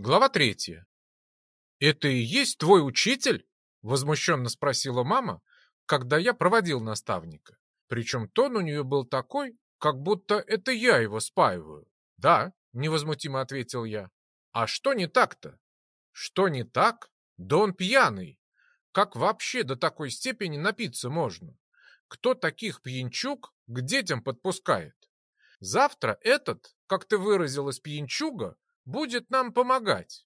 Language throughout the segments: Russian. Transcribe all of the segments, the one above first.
Глава третья. «Это и есть твой учитель?» — возмущенно спросила мама, когда я проводил наставника. Причем тон у нее был такой, как будто это я его спаиваю. «Да», — невозмутимо ответил я. «А что не так-то?» «Что не так? Да он пьяный. Как вообще до такой степени напиться можно? Кто таких пьянчуг к детям подпускает? Завтра этот, как ты выразилась, пьянчуга, будет нам помогать.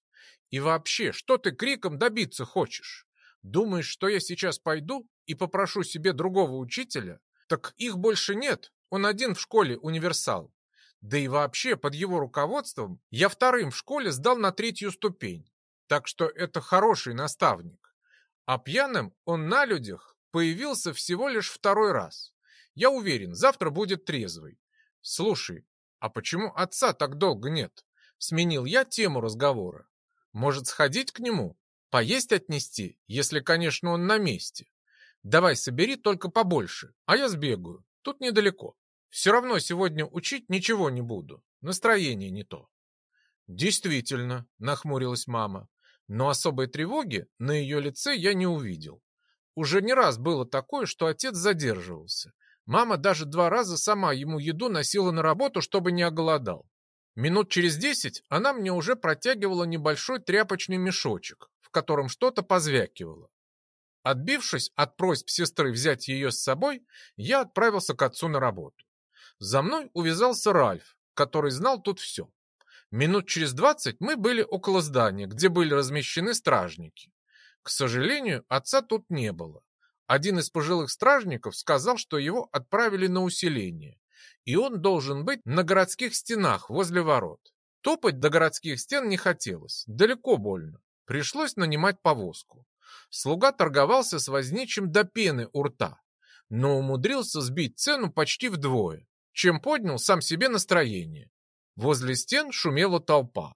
И вообще, что ты криком добиться хочешь? Думаешь, что я сейчас пойду и попрошу себе другого учителя? Так их больше нет, он один в школе универсал. Да и вообще, под его руководством я вторым в школе сдал на третью ступень. Так что это хороший наставник. А пьяным он на людях появился всего лишь второй раз. Я уверен, завтра будет трезвый. Слушай, а почему отца так долго нет? Сменил я тему разговора. Может, сходить к нему? Поесть отнести, если, конечно, он на месте. Давай собери только побольше, а я сбегаю. Тут недалеко. Все равно сегодня учить ничего не буду. Настроение не то. Действительно, нахмурилась мама. Но особой тревоги на ее лице я не увидел. Уже не раз было такое, что отец задерживался. Мама даже два раза сама ему еду носила на работу, чтобы не оголодал. Минут через десять она мне уже протягивала небольшой тряпочный мешочек, в котором что-то позвякивало. Отбившись от просьб сестры взять ее с собой, я отправился к отцу на работу. За мной увязался Ральф, который знал тут все. Минут через двадцать мы были около здания, где были размещены стражники. К сожалению, отца тут не было. Один из пожилых стражников сказал, что его отправили на усиление, и он должен быть на городских стенах возле ворот. Топать до городских стен не хотелось, далеко больно. Пришлось нанимать повозку. Слуга торговался с возничим до пены у рта, но умудрился сбить цену почти вдвое, чем поднял сам себе настроение. Возле стен шумела толпа.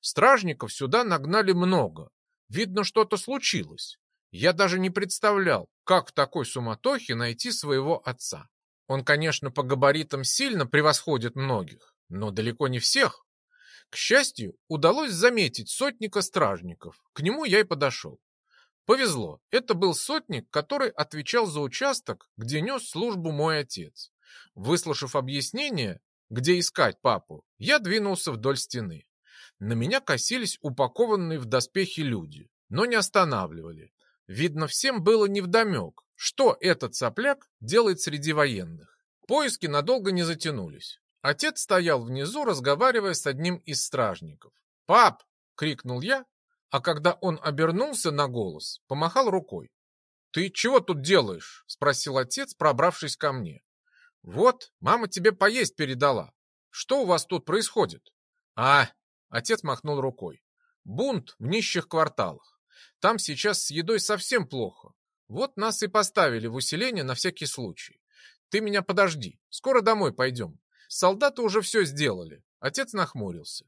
Стражников сюда нагнали много. Видно, что-то случилось. Я даже не представлял, как в такой суматохе найти своего отца. Он, конечно, по габаритам сильно превосходит многих, но далеко не всех. К счастью, удалось заметить сотника стражников. К нему я и подошел. Повезло, это был сотник, который отвечал за участок, где нес службу мой отец. Выслушав объяснение, где искать папу, я двинулся вдоль стены. На меня косились упакованные в доспехи люди, но не останавливали. Видно, всем было невдомек, что этот сопляк делает среди военных. Поиски надолго не затянулись. Отец стоял внизу, разговаривая с одним из стражников. «Пап!» — крикнул я, а когда он обернулся на голос, помахал рукой. «Ты чего тут делаешь?» — спросил отец, пробравшись ко мне. «Вот, мама тебе поесть передала. Что у вас тут происходит?» «А!» — отец махнул рукой. «Бунт в нищих кварталах. Там сейчас с едой совсем плохо. Вот нас и поставили в усиление на всякий случай. Ты меня подожди, скоро домой пойдем. Солдаты уже все сделали. Отец нахмурился.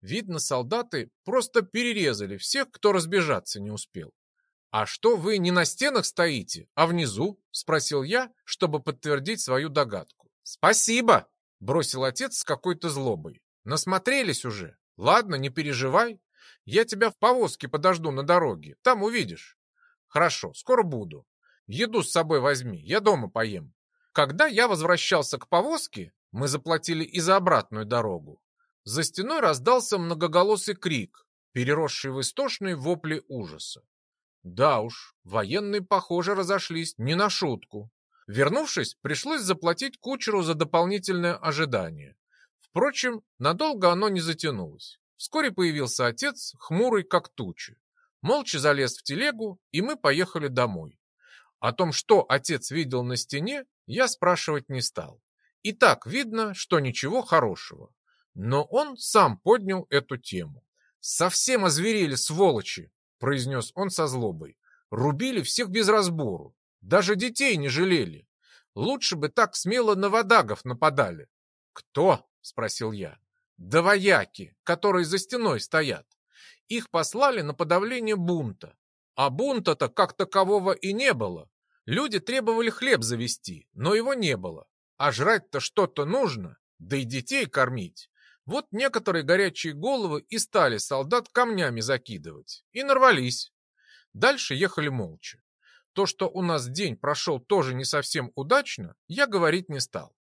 Видно, солдаты просто перерезали всех, кто разбежаться не успел. «А что вы не на стенах стоите, а внизу?» — спросил я, чтобы подтвердить свою догадку. «Спасибо!» — бросил отец с какой-то злобой. «Насмотрелись уже. Ладно, не переживай. Я тебя в повозке подожду на дороге. Там увидишь. Хорошо, скоро буду. Еду с собой возьми, я дома поем. Когда я возвращался к повозке, мы заплатили и за обратную дорогу. За стеной раздался многоголосый крик, переросший в истошные вопли ужаса. Да уж, военные, похоже, разошлись не на шутку. Вернувшись, пришлось заплатить кучеру за дополнительное ожидание. Впрочем, надолго оно не затянулось. Вскоре появился отец, хмурый как тучи молча залез в телегу, и мы поехали домой. О том, что отец видел на стене, я спрашивать не стал. И так видно, что ничего хорошего. Но он сам поднял эту тему. «Совсем озверели, сволочи!» – произнес он со злобой. «Рубили всех без разбору. Даже детей не жалели. Лучше бы так смело на водагов нападали». «Кто?» – спросил я. «Да вояки, которые за стеной стоят. Их послали на подавление бунта. А бунта-то как такового и не было. Люди требовали хлеб завести, но его не было. А жрать-то что-то нужно, да и детей кормить. Вот некоторые горячие головы и стали солдат камнями закидывать. И нарвались. Дальше ехали молча. То, что у нас день прошел тоже не совсем удачно, я говорить не стал.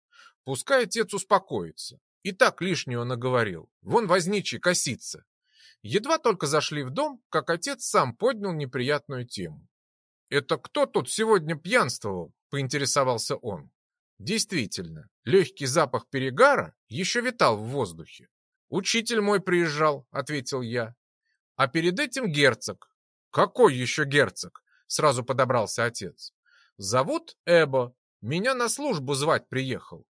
Пускай отец успокоится. И так лишнего наговорил. Вон возничий косится. Едва только зашли в дом, как отец сам поднял неприятную тему. «Это кто тут сегодня пьянствовал?» – поинтересовался он. Действительно, легкий запах перегара еще витал в воздухе. «Учитель мой приезжал», — ответил я. «А перед этим герцог». «Какой еще герцог?» — сразу подобрался отец. «Зовут Эбо. Меня на службу звать приехал».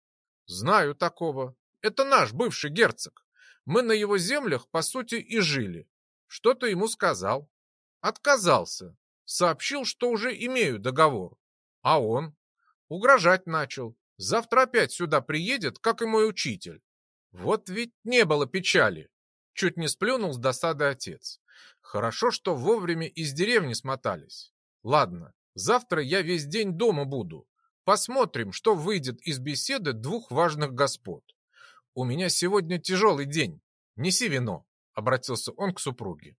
«Знаю такого. Это наш бывший герцог. Мы на его землях, по сути, и жили. Что-то ему сказал. Отказался. Сообщил, что уже имею договор. А он? Угрожать начал. Завтра опять сюда приедет, как и мой учитель. Вот ведь не было печали. Чуть не сплюнул с досады отец. Хорошо, что вовремя из деревни смотались. Ладно, завтра я весь день дома буду. Посмотрим, что выйдет из беседы двух важных господ. У меня сегодня тяжелый день. Неси вино, — обратился он к супруге.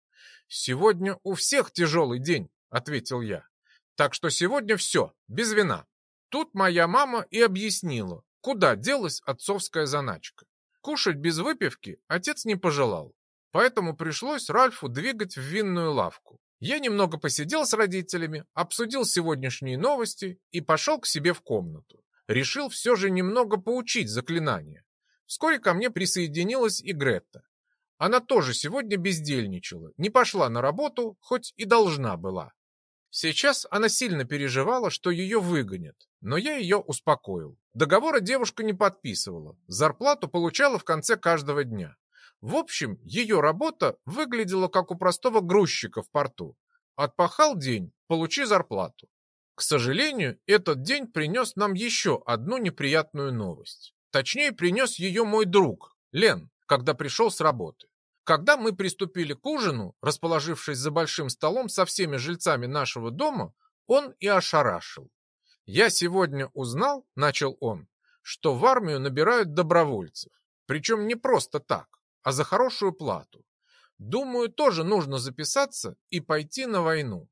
Сегодня у всех тяжелый день, — ответил я. Так что сегодня все, без вина. Тут моя мама и объяснила, куда делась отцовская заначка. Кушать без выпивки отец не пожелал, поэтому пришлось Ральфу двигать в винную лавку. Я немного посидел с родителями, обсудил сегодняшние новости и пошел к себе в комнату. Решил все же немного поучить заклинания. Вскоре ко мне присоединилась и Гретта. Она тоже сегодня бездельничала, не пошла на работу, хоть и должна была. Сейчас она сильно переживала, что ее выгонят, но я ее успокоил. Договора девушка не подписывала, зарплату получала в конце каждого дня. В общем, ее работа выглядела как у простого грузчика в порту. Отпахал день, получи зарплату. К сожалению, этот день принес нам еще одну неприятную новость. Точнее, принес ее мой друг, Лен, когда пришел с работы. Когда мы приступили к ужину, расположившись за большим столом со всеми жильцами нашего дома, он и ошарашил. «Я сегодня узнал, — начал он, — что в армию набирают добровольцев. Причем не просто так, а за хорошую плату. Думаю, тоже нужно записаться и пойти на войну».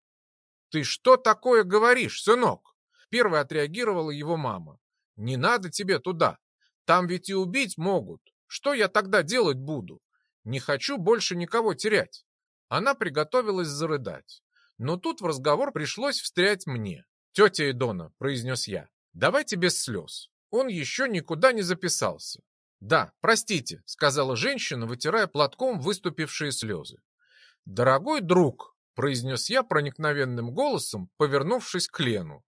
«Ты что такое говоришь, сынок?» Первой отреагировала его мама. «Не надо тебе туда. Там ведь и убить могут. Что я тогда делать буду? Не хочу больше никого терять. Она приготовилась зарыдать. Но тут в разговор пришлось встрять мне. «Тетя Эдона», — произнес я, — «давайте без слез. Он еще никуда не записался». «Да, простите», — сказала женщина, вытирая платком выступившие слезы. «Дорогой друг», — произнес я проникновенным голосом, повернувшись к Лену,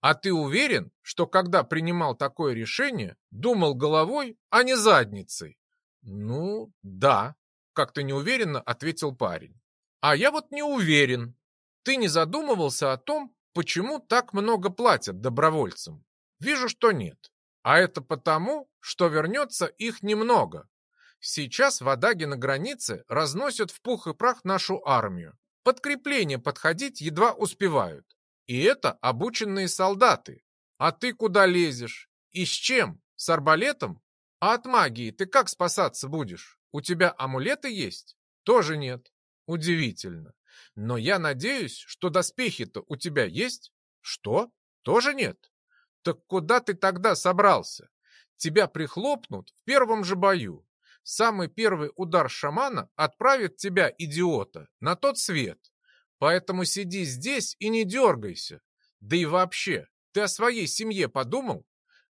«а ты уверен, что когда принимал такое решение, думал головой, а не задницей?» «Ну, да», — как-то неуверенно ответил парень. «А я вот не уверен. Ты не задумывался о том, почему так много платят добровольцам? Вижу, что нет. А это потому, что вернется их немного. Сейчас в Адаге на границе разносят в пух и прах нашу армию. Подкрепления подходить едва успевают. И это обученные солдаты. А ты куда лезешь? И с чем? С арбалетом? А от магии ты как спасаться будешь? У тебя амулеты есть? Тоже нет. Удивительно. Но я надеюсь, что доспехи-то у тебя есть? Что? Тоже нет? Так куда ты тогда собрался? Тебя прихлопнут в первом же бою. Самый первый удар шамана отправит тебя, идиота, на тот свет. Поэтому сиди здесь и не дергайся. Да и вообще, ты о своей семье подумал?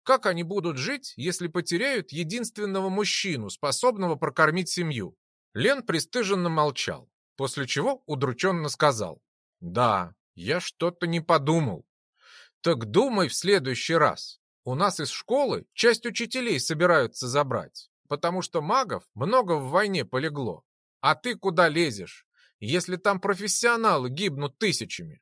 Как они будут жить, если потеряют единственного мужчину, способного прокормить семью? Лен пристыженно молчал, после чего удрученно сказал. Да, я что-то не подумал. Так думай в следующий раз. У нас из школы часть учителей собираются забрать, потому что магов много в войне полегло. А ты куда лезешь, если там профессионалы гибнут тысячами?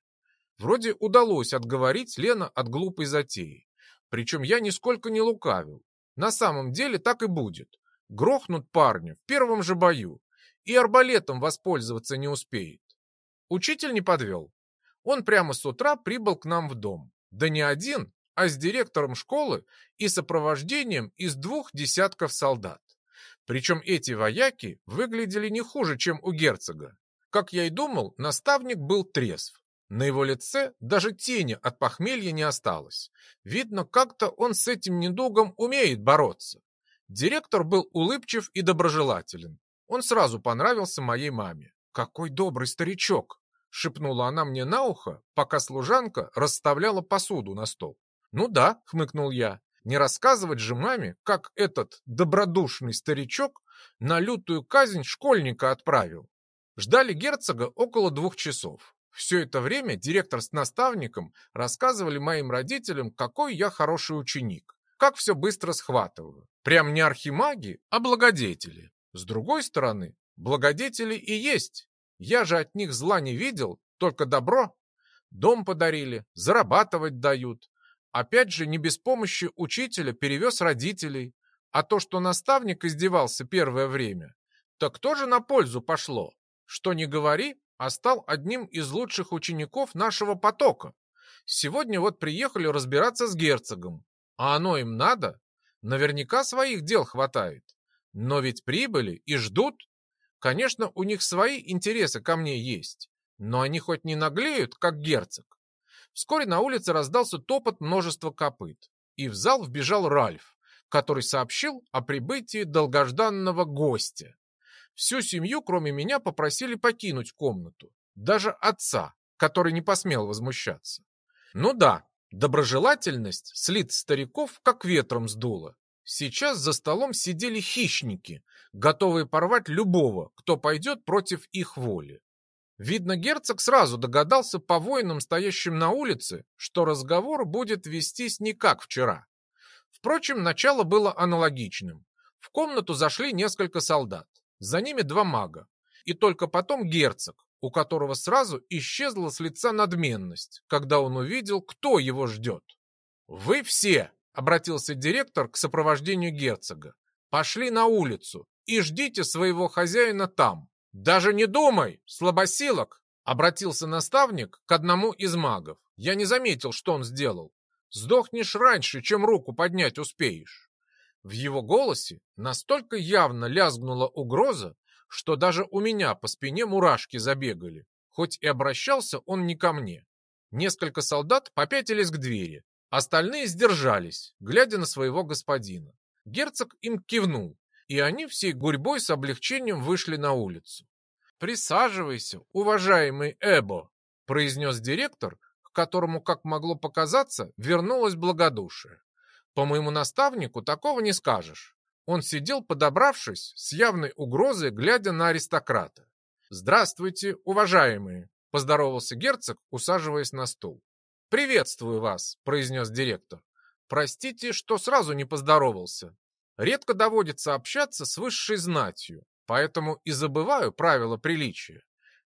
Вроде удалось отговорить Лена от глупой затеи. Причем я нисколько не лукавил. На самом деле так и будет. Грохнут парня в первом же бою, и арбалетом воспользоваться не успеет. Учитель не подвел. Он прямо с утра прибыл к нам в дом. Да не один, а с директором школы и сопровождением из двух десятков солдат. Причем эти вояки выглядели не хуже, чем у герцога. Как я и думал, наставник был трезв. На его лице даже тени от похмелья не осталось. Видно, как-то он с этим недугом умеет бороться. Директор был улыбчив и доброжелателен. Он сразу понравился моей маме. «Какой добрый старичок!» — шепнула она мне на ухо, пока служанка расставляла посуду на стол. «Ну да», — хмыкнул я, — «не рассказывать же маме, как этот добродушный старичок на лютую казнь школьника отправил». Ждали герцога около двух часов. Все это время директор с наставником рассказывали моим родителям, какой я хороший ученик, как все быстро схватываю. Прям не архимаги, а благодетели. С другой стороны, благодетели и есть. Я же от них зла не видел, только добро. Дом подарили, зарабатывать дают. Опять же, не без помощи учителя перевез родителей. А то, что наставник издевался первое время, так тоже на пользу пошло. Что не говори, а стал одним из лучших учеников нашего потока. Сегодня вот приехали разбираться с герцогом. А оно им надо? Наверняка своих дел хватает. Но ведь прибыли и ждут. Конечно, у них свои интересы ко мне есть. Но они хоть не наглеют, как герцог. Вскоре на улице раздался топот множества копыт. И в зал вбежал Ральф, который сообщил о прибытии долгожданного гостя. Всю семью, кроме меня, попросили покинуть комнату. Даже отца, который не посмел возмущаться. Ну да, доброжелательность слит стариков как ветром сдуло. Сейчас за столом сидели хищники, готовые порвать любого, кто пойдет против их воли. Видно, герцог сразу догадался по воинам, стоящим на улице, что разговор будет вестись не как вчера. Впрочем, начало было аналогичным. В комнату зашли несколько солдат. За ними два мага. И только потом герцог, у которого сразу исчезла с лица надменность, когда он увидел, кто его ждет. «Вы все!» — обратился директор к сопровождению герцога. «Пошли на улицу и ждите своего хозяина там. Даже не думай, слабосилок!» — обратился наставник к одному из магов. Я не заметил, что он сделал. «Сдохнешь раньше, чем руку поднять успеешь». В его голосе настолько явно лязгнула угроза, что даже у меня по спине мурашки забегали, хоть и обращался он не ко мне. Несколько солдат попятились к двери, остальные сдержались, глядя на своего господина. Герцог им кивнул, и они всей гурьбой с облегчением вышли на улицу. «Присаживайся, уважаемый Эбо», — произнес директор, к которому, как могло показаться, вернулось благодушие. По моему наставнику такого не скажешь. Он сидел, подобравшись, с явной угрозой, глядя на аристократа. «Здравствуйте, уважаемые!» – поздоровался герцог, усаживаясь на стул. «Приветствую вас», – произнес директор. «Простите, что сразу не поздоровался. Редко доводится общаться с высшей знатью, поэтому и забываю правила приличия.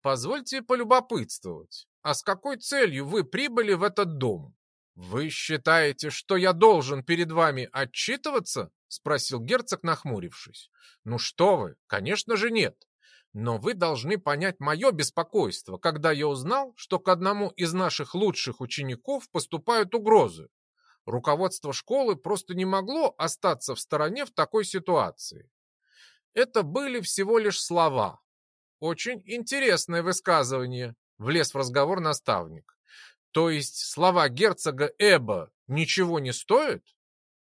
Позвольте полюбопытствовать, а с какой целью вы прибыли в этот дом?» «Вы считаете, что я должен перед вами отчитываться?» — спросил герцог, нахмурившись. «Ну что вы, конечно же нет. Но вы должны понять мое беспокойство, когда я узнал, что к одному из наших лучших учеников поступают угрозы. Руководство школы просто не могло остаться в стороне в такой ситуации. Это были всего лишь слова. Очень интересное высказывание, влез в разговор наставник. То есть слова герцога Эба ничего не стоят?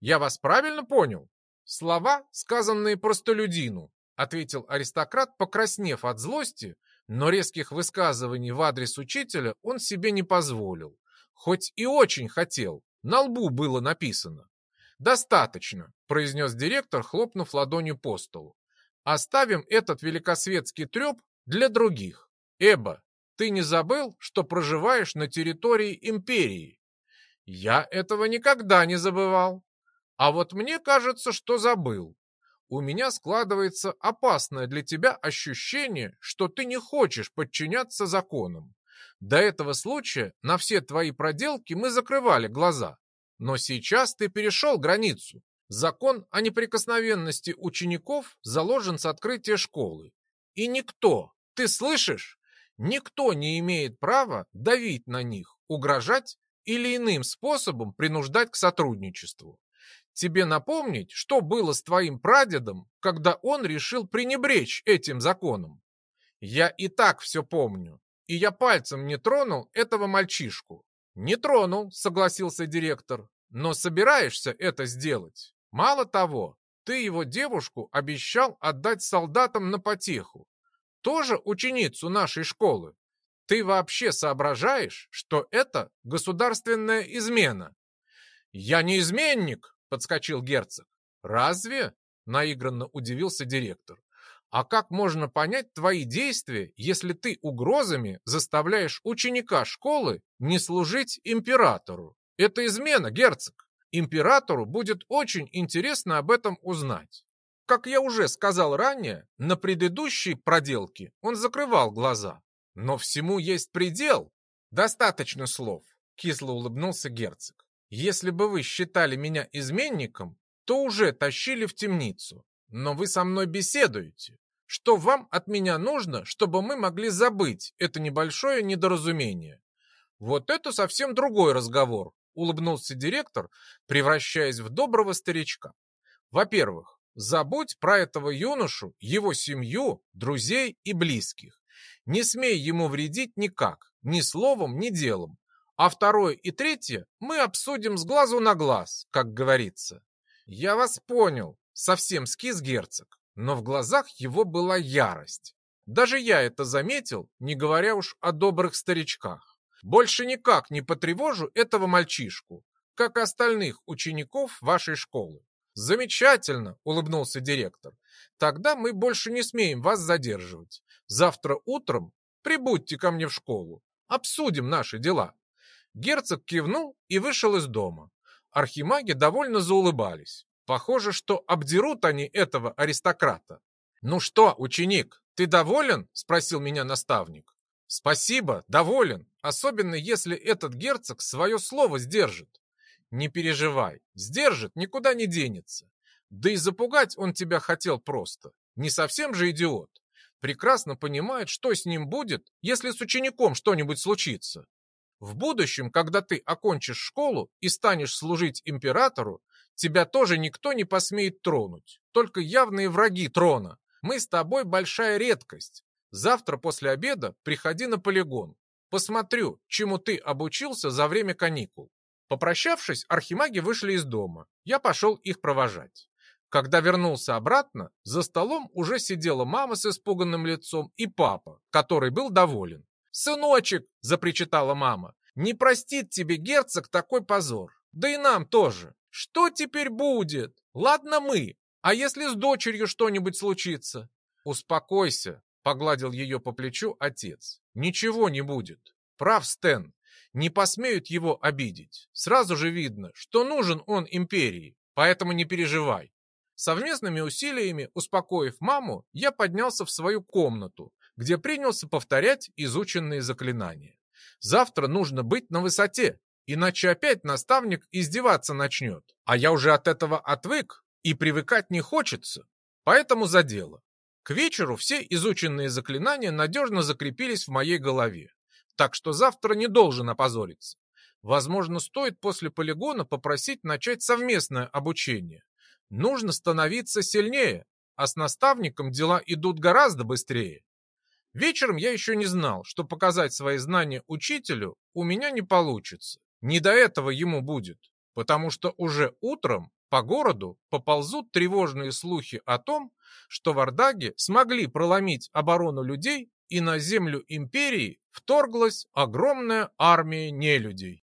Я вас правильно понял? Слова, сказанные простолюдину, ответил аристократ, покраснев от злости, но резких высказываний в адрес учителя он себе не позволил. Хоть и очень хотел, на лбу было написано. «Достаточно», — произнес директор, хлопнув ладонью по столу. «Оставим этот великосветский треп для других. Эба, ты не забыл, что проживаешь на территории империи? Я этого никогда не забывал. А вот мне кажется, что забыл. У меня складывается опасное для тебя ощущение, что ты не хочешь подчиняться законам. До этого случая на все твои проделки мы закрывали глаза. Но сейчас ты перешел границу. Закон о неприкосновенности учеников заложен с открытия школы. И никто, ты слышишь, Никто не имеет права давить на них, угрожать или иным способом принуждать к сотрудничеству. Тебе напомнить, что было с твоим прадедом, когда он решил пренебречь этим законом? Я и так все помню, и я пальцем не тронул этого мальчишку. Не тронул, согласился директор, но собираешься это сделать. Мало того, ты его девушку обещал отдать солдатам на потеху. Тоже ученицу нашей школы. Ты вообще соображаешь, что это государственная измена? Я не изменник, подскочил герцог. Разве? Наигранно удивился директор. А как можно понять твои действия, если ты угрозами заставляешь ученика школы не служить императору? Это измена, герцог. Императору будет очень интересно об этом узнать. Как я уже сказал ранее, на предыдущей проделке он закрывал глаза. Но всему есть предел. Достаточно слов, кисло улыбнулся герцог. Если бы вы считали меня изменником, то уже тащили в темницу. Но вы со мной беседуете. Что вам от меня нужно, чтобы мы могли забыть это небольшое недоразумение? Вот это совсем другой разговор, улыбнулся директор, превращаясь в доброго старичка. Во-первых, забудь про этого юношу, его семью, друзей и близких. Не смей ему вредить никак, ни словом, ни делом. А второе и третье мы обсудим с глазу на глаз, как говорится. Я вас понял, совсем скис герцог, но в глазах его была ярость. Даже я это заметил, не говоря уж о добрых старичках. Больше никак не потревожу этого мальчишку, как остальных учеников вашей школы. Замечательно, улыбнулся директор. Тогда мы больше не смеем вас задерживать. Завтра утром прибудьте ко мне в школу. Обсудим наши дела. Герцог кивнул и вышел из дома. Архимаги довольно заулыбались. Похоже, что обдерут они этого аристократа. «Ну что, ученик, ты доволен?» – спросил меня наставник. «Спасибо, доволен, особенно если этот герцог свое слово сдержит. Не переживай, сдержит, никуда не денется. Да и запугать он тебя хотел просто. Не совсем же идиот. Прекрасно понимает, что с ним будет, если с учеником что-нибудь случится. В будущем, когда ты окончишь школу и станешь служить императору, Тебя тоже никто не посмеет тронуть. Только явные враги трона. Мы с тобой большая редкость. Завтра после обеда приходи на полигон. Посмотрю, чему ты обучился за время каникул. Попрощавшись, архимаги вышли из дома. Я пошел их провожать. Когда вернулся обратно, за столом уже сидела мама с испуганным лицом и папа, который был доволен. «Сыночек!» – запричитала мама. «Не простит тебе герцог такой позор. Да и нам тоже. Что теперь будет? Ладно мы, а если с дочерью что-нибудь случится? Успокойся, погладил ее по плечу отец. Ничего не будет. Прав Стэн. Не посмеют его обидеть. Сразу же видно, что нужен он империи, поэтому не переживай. Совместными усилиями, успокоив маму, я поднялся в свою комнату, где принялся повторять изученные заклинания. Завтра нужно быть на высоте, Иначе опять наставник издеваться начнет. А я уже от этого отвык, и привыкать не хочется. Поэтому за дело. К вечеру все изученные заклинания надежно закрепились в моей голове. Так что завтра не должен опозориться. Возможно, стоит после полигона попросить начать совместное обучение. Нужно становиться сильнее, а с наставником дела идут гораздо быстрее. Вечером я еще не знал, что показать свои знания учителю у меня не получится. Не до этого ему будет, потому что уже утром по городу поползут тревожные слухи о том, что вардаги смогли проломить оборону людей и на землю империи вторглась огромная армия нелюдей.